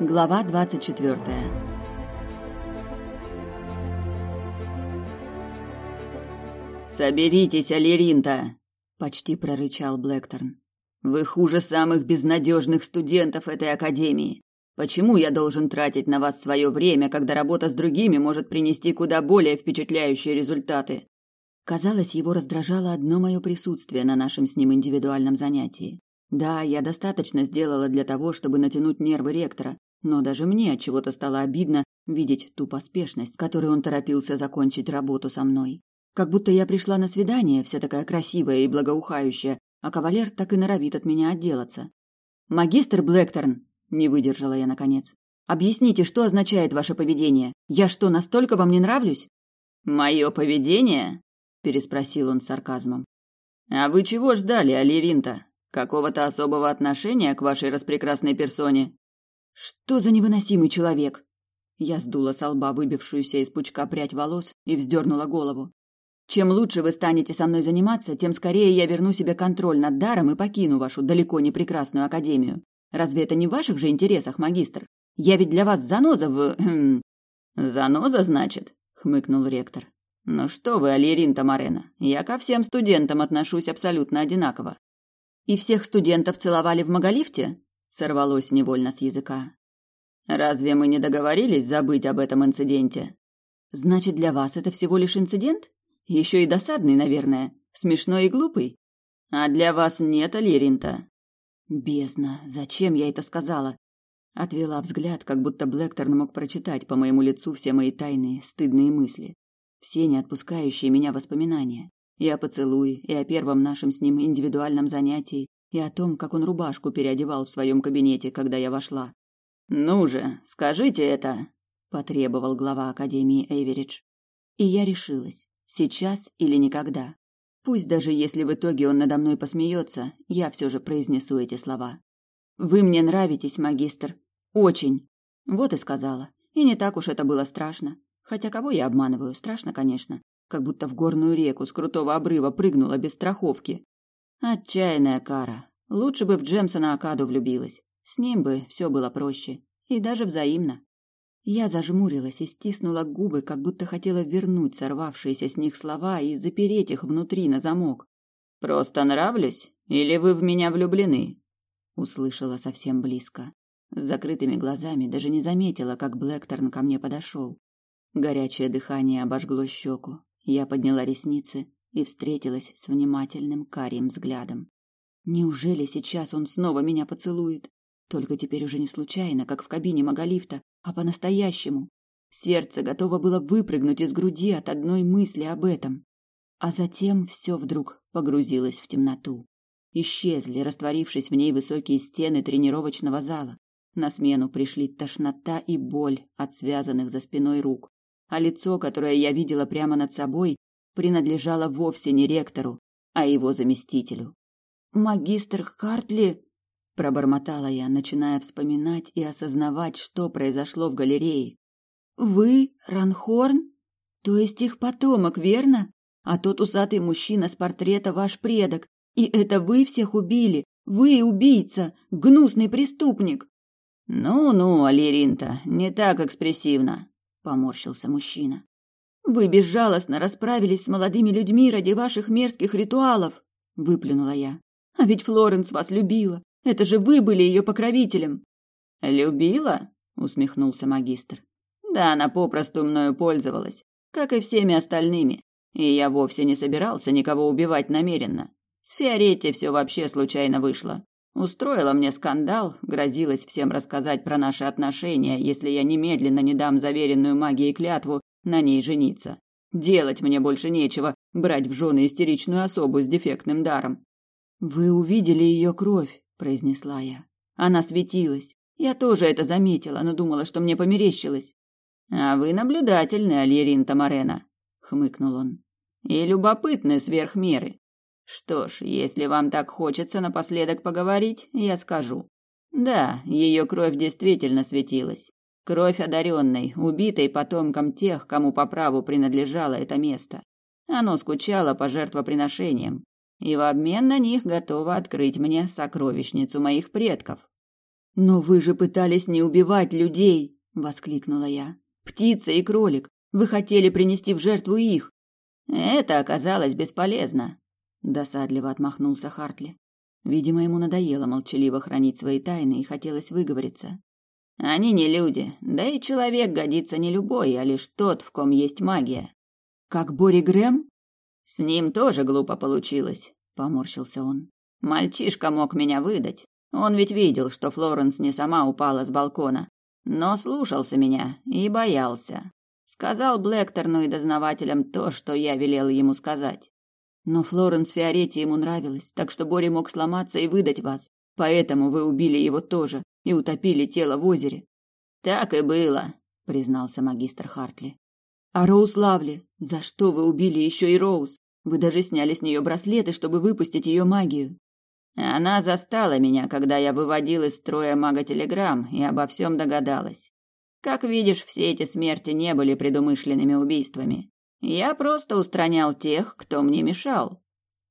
Глава 24. Соберитесь, Алеринта, почти прорычал Блэкторн. Вы хуже самых безнадежных студентов этой академии. Почему я должен тратить на вас свое время, когда работа с другими может принести куда более впечатляющие результаты? Казалось, его раздражало одно мое присутствие на нашем с ним индивидуальном занятии. Да, я достаточно сделала для того, чтобы натянуть нервы ректора, но даже мне от чего-то стало обидно видеть ту поспешность, с которой он торопился закончить работу со мной. Как будто я пришла на свидание, вся такая красивая и благоухающая, а кавалер так и норовит от меня отделаться. «Магистр Блэкторн!» – не выдержала я наконец. «Объясните, что означает ваше поведение? Я что, настолько вам не нравлюсь?» «Мое поведение?» – переспросил он с сарказмом. «А вы чего ждали, Алиринта? Какого-то особого отношения к вашей распрекрасной персоне?» Что за невыносимый человек? Я сдула с лба выбившуюся из пучка прядь волос и вздернула голову. Чем лучше вы станете со мной заниматься, тем скорее я верну себе контроль над даром и покину вашу далеко не прекрасную академию. Разве это не в ваших же интересах, магистр? Я ведь для вас заноза в... Хм... Заноза, значит? хмыкнул ректор. Ну что вы, Алирин Тамарена, я ко всем студентам отношусь абсолютно одинаково. И всех студентов целовали в Маголифте? Сорвалось невольно с языка. Разве мы не договорились забыть об этом инциденте? Значит, для вас это всего лишь инцидент? Еще и досадный, наверное, смешной и глупый. А для вас нет, Алиринта? Бездна, зачем я это сказала? Отвела взгляд, как будто Блэкторн мог прочитать по моему лицу все мои тайные, стыдные мысли, все не отпускающие меня воспоминания. И о поцелуе, и о первом нашем с ним индивидуальном занятии, и о том, как он рубашку переодевал в своем кабинете, когда я вошла. «Ну же, скажите это!» – потребовал глава Академии Эйверидж. И я решилась, сейчас или никогда. Пусть даже если в итоге он надо мной посмеется, я все же произнесу эти слова. «Вы мне нравитесь, магистр. Очень!» Вот и сказала. И не так уж это было страшно. Хотя кого я обманываю? Страшно, конечно. Как будто в горную реку с крутого обрыва прыгнула без страховки. Отчаянная кара. Лучше бы в Джемсона Акаду влюбилась. С ним бы все было проще. И даже взаимно. Я зажмурилась и стиснула губы, как будто хотела вернуть сорвавшиеся с них слова и запереть их внутри на замок. «Просто нравлюсь? Или вы в меня влюблены?» Услышала совсем близко. С закрытыми глазами даже не заметила, как Блэкторн ко мне подошел. Горячее дыхание обожгло щеку. Я подняла ресницы и встретилась с внимательным карим взглядом. Неужели сейчас он снова меня поцелует? Только теперь уже не случайно, как в кабине Маголифта, а по-настоящему. Сердце готово было выпрыгнуть из груди от одной мысли об этом. А затем все вдруг погрузилось в темноту. Исчезли, растворившись в ней высокие стены тренировочного зала. На смену пришли тошнота и боль от связанных за спиной рук. А лицо, которое я видела прямо над собой, принадлежала вовсе не ректору, а его заместителю. «Магистр Хартли!» – пробормотала я, начиная вспоминать и осознавать, что произошло в галерее. «Вы Ранхорн? То есть их потомок, верно? А тот усатый мужчина с портрета ваш предок. И это вы всех убили? Вы убийца, гнусный преступник!» «Ну-ну, Алиринта, не так экспрессивно», – поморщился мужчина. Вы безжалостно расправились с молодыми людьми ради ваших мерзких ритуалов, выплюнула я. А ведь Флоренс вас любила. Это же вы были ее покровителем. Любила? усмехнулся магистр. Да, она попросту мною пользовалась, как и всеми остальными. И я вовсе не собирался никого убивать намеренно. С Фиоретти все вообще случайно вышло. Устроила мне скандал, грозилась всем рассказать про наши отношения, если я немедленно не дам заверенную магией клятву на ней жениться. Делать мне больше нечего, брать в жены истеричную особу с дефектным даром. Вы увидели ее кровь, произнесла я. Она светилась. Я тоже это заметила, но думала, что мне померещилось. А вы наблюдательный, Альерин Тамарена, хмыкнул он. И любопытны сверх меры. Что ж, если вам так хочется напоследок поговорить, я скажу. Да, ее кровь действительно светилась. Кровь одаренной, убитой потомком тех, кому по праву принадлежало это место. Оно скучало по жертвоприношениям, и в обмен на них готово открыть мне сокровищницу моих предков. Но вы же пытались не убивать людей, воскликнула я. Птица и кролик, вы хотели принести в жертву их. Это оказалось бесполезно, досадливо отмахнулся Хартли. Видимо, ему надоело молчаливо хранить свои тайны и хотелось выговориться. Они не люди, да и человек годится не любой, а лишь тот, в ком есть магия. Как Бори Грэм? С ним тоже глупо получилось, поморщился он. Мальчишка мог меня выдать. Он ведь видел, что Флоренс не сама упала с балкона, но слушался меня и боялся. Сказал Блэкторну и дознавателям то, что я велел ему сказать. Но Флоренс Фиоретти ему нравилась, так что Бори мог сломаться и выдать вас. Поэтому вы убили его тоже и утопили тело в озере. Так и было, признался магистр Хартли. А Роуз Лавли, за что вы убили еще и Роуз? Вы даже сняли с нее браслеты, чтобы выпустить ее магию. Она застала меня, когда я выводил из строя мага-телеграмм и обо всем догадалась. Как видишь, все эти смерти не были предумышленными убийствами. Я просто устранял тех, кто мне мешал,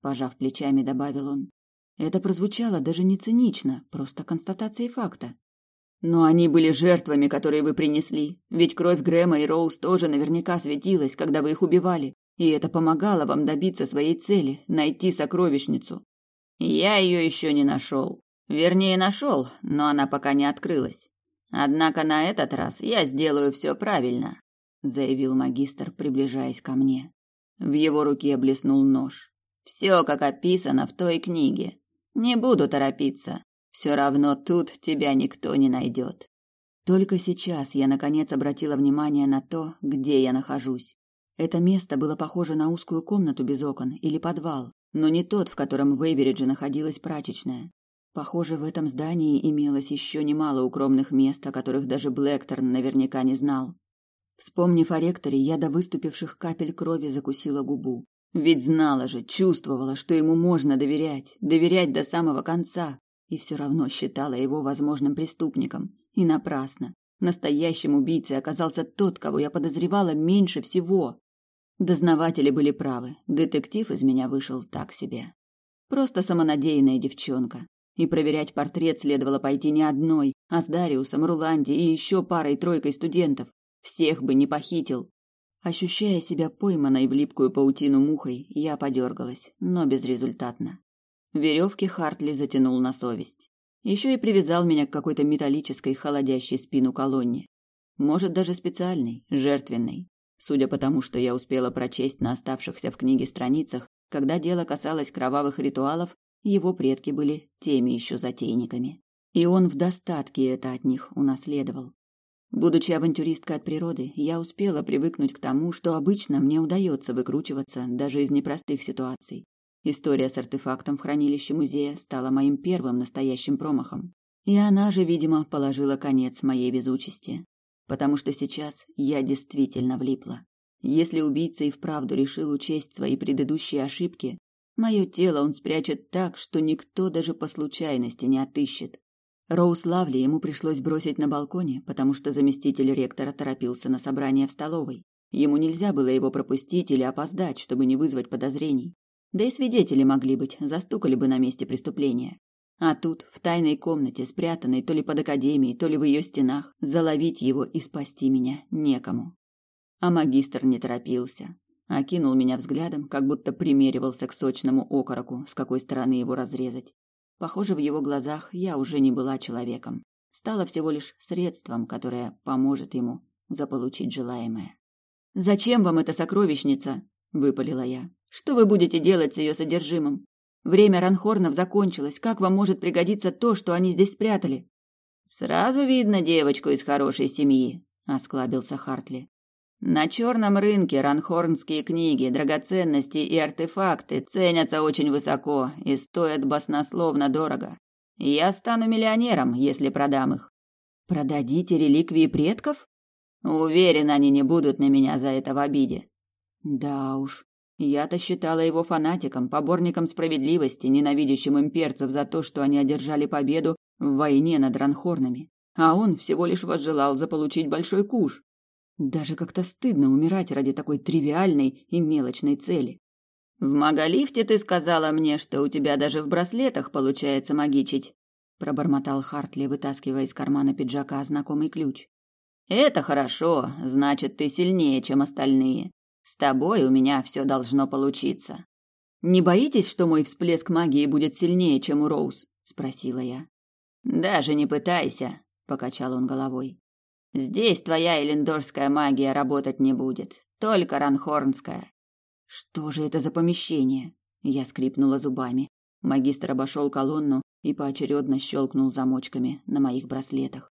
пожав плечами, добавил он. Это прозвучало даже не цинично, просто констатацией факта. Но они были жертвами, которые вы принесли. Ведь кровь Грэма и Роуз тоже наверняка светилась, когда вы их убивали, и это помогало вам добиться своей цели найти сокровищницу. Я ее еще не нашел. Вернее, нашел, но она пока не открылась. Однако на этот раз я сделаю все правильно, заявил магистр, приближаясь ко мне. В его руке блеснул нож. Все, как описано в той книге. Не буду торопиться. Все равно тут тебя никто не найдет. Только сейчас я наконец обратила внимание на то, где я нахожусь. Это место было похоже на узкую комнату без окон или подвал, но не тот, в котором в Эйверидже находилась прачечная. Похоже, в этом здании имелось еще немало укромных мест, о которых даже Блэкторн наверняка не знал. Вспомнив о ректоре, я до выступивших капель крови закусила губу. Ведь знала же, чувствовала, что ему можно доверять, доверять до самого конца, и все равно считала его возможным преступником. И напрасно. Настоящим убийцей оказался тот, кого я подозревала меньше всего. Дознаватели были правы. Детектив из меня вышел так себе. Просто самонадеянная девчонка. И проверять портрет следовало пойти не одной, а с Дариусом, Руланди и еще парой-тройкой студентов. Всех бы не похитил. Ощущая себя пойманной в липкую паутину мухой, я подергалась, но безрезультатно. Веревки Хартли затянул на совесть. Еще и привязал меня к какой-то металлической, холодящей спину колонне. Может, даже специальной, жертвенной. Судя по тому, что я успела прочесть на оставшихся в книге страницах, когда дело касалось кровавых ритуалов, его предки были теми еще затейниками. И он в достатке это от них унаследовал. Будучи авантюристкой от природы, я успела привыкнуть к тому, что обычно мне удается выкручиваться даже из непростых ситуаций. История с артефактом в хранилище музея стала моим первым настоящим промахом. И она же, видимо, положила конец моей везучести. Потому что сейчас я действительно влипла. Если убийца и вправду решил учесть свои предыдущие ошибки, мое тело он спрячет так, что никто даже по случайности не отыщет. Роуз Лавли ему пришлось бросить на балконе, потому что заместитель ректора торопился на собрание в столовой. Ему нельзя было его пропустить или опоздать, чтобы не вызвать подозрений. Да и свидетели могли быть, застукали бы на месте преступления. А тут, в тайной комнате, спрятанной то ли под академией, то ли в ее стенах, заловить его и спасти меня некому. А магистр не торопился. Окинул меня взглядом, как будто примеривался к сочному окороку, с какой стороны его разрезать. Похоже, в его глазах я уже не была человеком. Стала всего лишь средством, которое поможет ему заполучить желаемое. «Зачем вам эта сокровищница?» – выпалила я. «Что вы будете делать с ее содержимым? Время ранхорнов закончилось. Как вам может пригодиться то, что они здесь спрятали?» «Сразу видно девочку из хорошей семьи», – осклабился Хартли. На черном рынке ранхорнские книги, драгоценности и артефакты ценятся очень высоко и стоят баснословно дорого. Я стану миллионером, если продам их. Продадите реликвии предков? Уверен, они не будут на меня за это в обиде. Да уж. Я-то считала его фанатиком, поборником справедливости, ненавидящим имперцев за то, что они одержали победу в войне над ранхорнами. А он всего лишь возжелал заполучить большой куш. Даже как-то стыдно умирать ради такой тривиальной и мелочной цели. В Маголифте ты сказала мне, что у тебя даже в браслетах получается магичить. пробормотал Хартли, вытаскивая из кармана пиджака знакомый ключ. Это хорошо, значит, ты сильнее, чем остальные. С тобой у меня все должно получиться. Не боитесь, что мой всплеск магии будет сильнее, чем у Роуз? спросила я. Даже не пытайся, покачал он головой. Здесь твоя элендорская магия работать не будет, только ранхорнская. Что же это за помещение? Я скрипнула зубами. Магистр обошел колонну и поочередно щелкнул замочками на моих браслетах.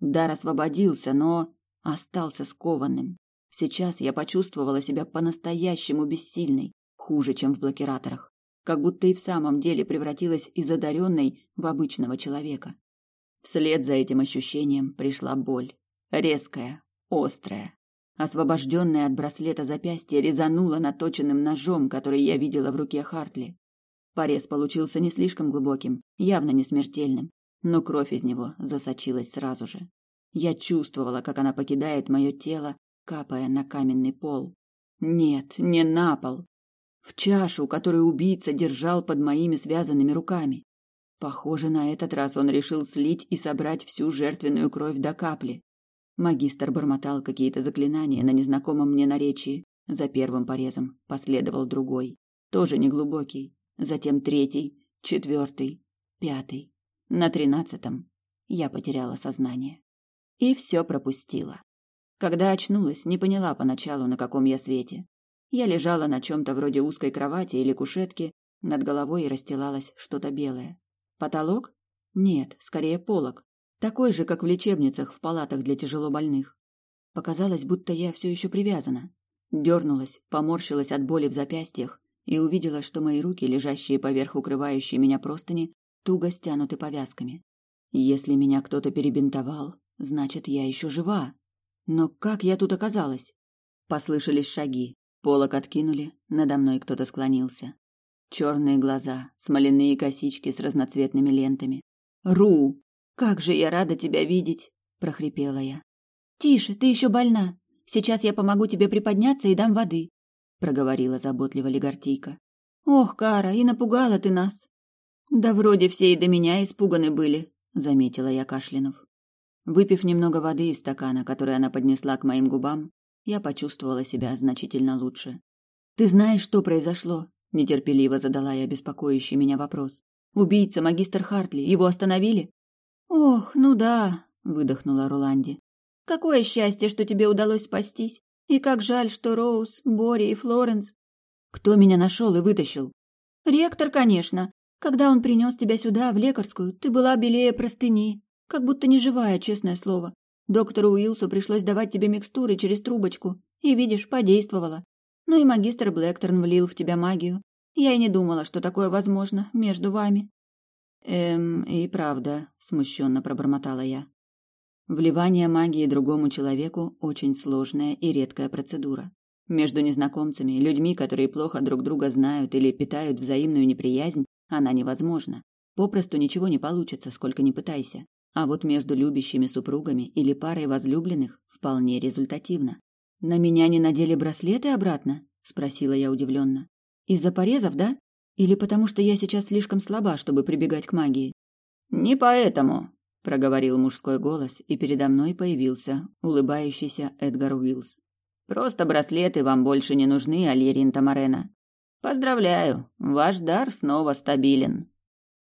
Дар освободился, но остался скованным. Сейчас я почувствовала себя по-настоящему бессильной, хуже, чем в блокираторах. Как будто и в самом деле превратилась из одаренной в обычного человека. Вслед за этим ощущением пришла боль. Резкая, острая. Освобожденная от браслета запястье резануло наточенным ножом, который я видела в руке Хартли. Порез получился не слишком глубоким, явно не смертельным, но кровь из него засочилась сразу же. Я чувствовала, как она покидает мое тело, капая на каменный пол. Нет, не на пол. В чашу, которую убийца держал под моими связанными руками. Похоже, на этот раз он решил слить и собрать всю жертвенную кровь до капли. Магистр бормотал какие-то заклинания на незнакомом мне наречии. За первым порезом последовал другой, тоже неглубокий, затем третий, четвертый, пятый. На тринадцатом я потеряла сознание. И все пропустила. Когда очнулась, не поняла поначалу, на каком я свете. Я лежала на чем-то вроде узкой кровати или кушетки, над головой расстилалось что-то белое. Потолок? Нет, скорее полог. Такой же, как в лечебницах в палатах для тяжелобольных. Показалось, будто я все еще привязана. Дернулась, поморщилась от боли в запястьях и увидела, что мои руки, лежащие поверх укрывающей меня простыни, туго стянуты повязками. Если меня кто-то перебинтовал, значит, я еще жива. Но как я тут оказалась? Послышались шаги. Полок откинули, надо мной кто-то склонился. Черные глаза, смоляные косички с разноцветными лентами. «Ру! Как же я рада тебя видеть!» – прохрипела я. «Тише, ты еще больна. Сейчас я помогу тебе приподняться и дам воды проговорила заботливо Легартийка. Ох, Кара, и напугала ты нас. Да вроде все и до меня испуганы были, заметила я кашлянув. Выпив немного воды из стакана, который она поднесла к моим губам, я почувствовала себя значительно лучше. Ты знаешь, что произошло? нетерпеливо задала я беспокоящий меня вопрос. Убийца магистр Хартли, его остановили? Ох, ну да, выдохнула Роланди. Какое счастье, что тебе удалось спастись. И как жаль, что Роуз, Бори и Флоренс... Кто меня нашел и вытащил? Ректор, конечно. Когда он принес тебя сюда, в лекарскую, ты была белее простыни. Как будто не живая, честное слово. Доктору Уилсу пришлось давать тебе микстуры через трубочку. И, видишь, подействовало. Ну и магистр Блэкторн влил в тебя магию. Я и не думала, что такое возможно между вами. Эм, и правда, смущенно пробормотала я. Вливание магии другому человеку – очень сложная и редкая процедура. Между незнакомцами, людьми, которые плохо друг друга знают или питают взаимную неприязнь, она невозможна. Попросту ничего не получится, сколько ни пытайся. А вот между любящими супругами или парой возлюбленных вполне результативно. «На меня не надели браслеты обратно?» – спросила я удивленно. «Из-за порезов, да? Или потому что я сейчас слишком слаба, чтобы прибегать к магии?» «Не поэтому», проговорил мужской голос, и передо мной появился улыбающийся Эдгар Уиллс. Просто браслеты вам больше не нужны, Альерин Тамарена. Поздравляю, ваш дар снова стабилен.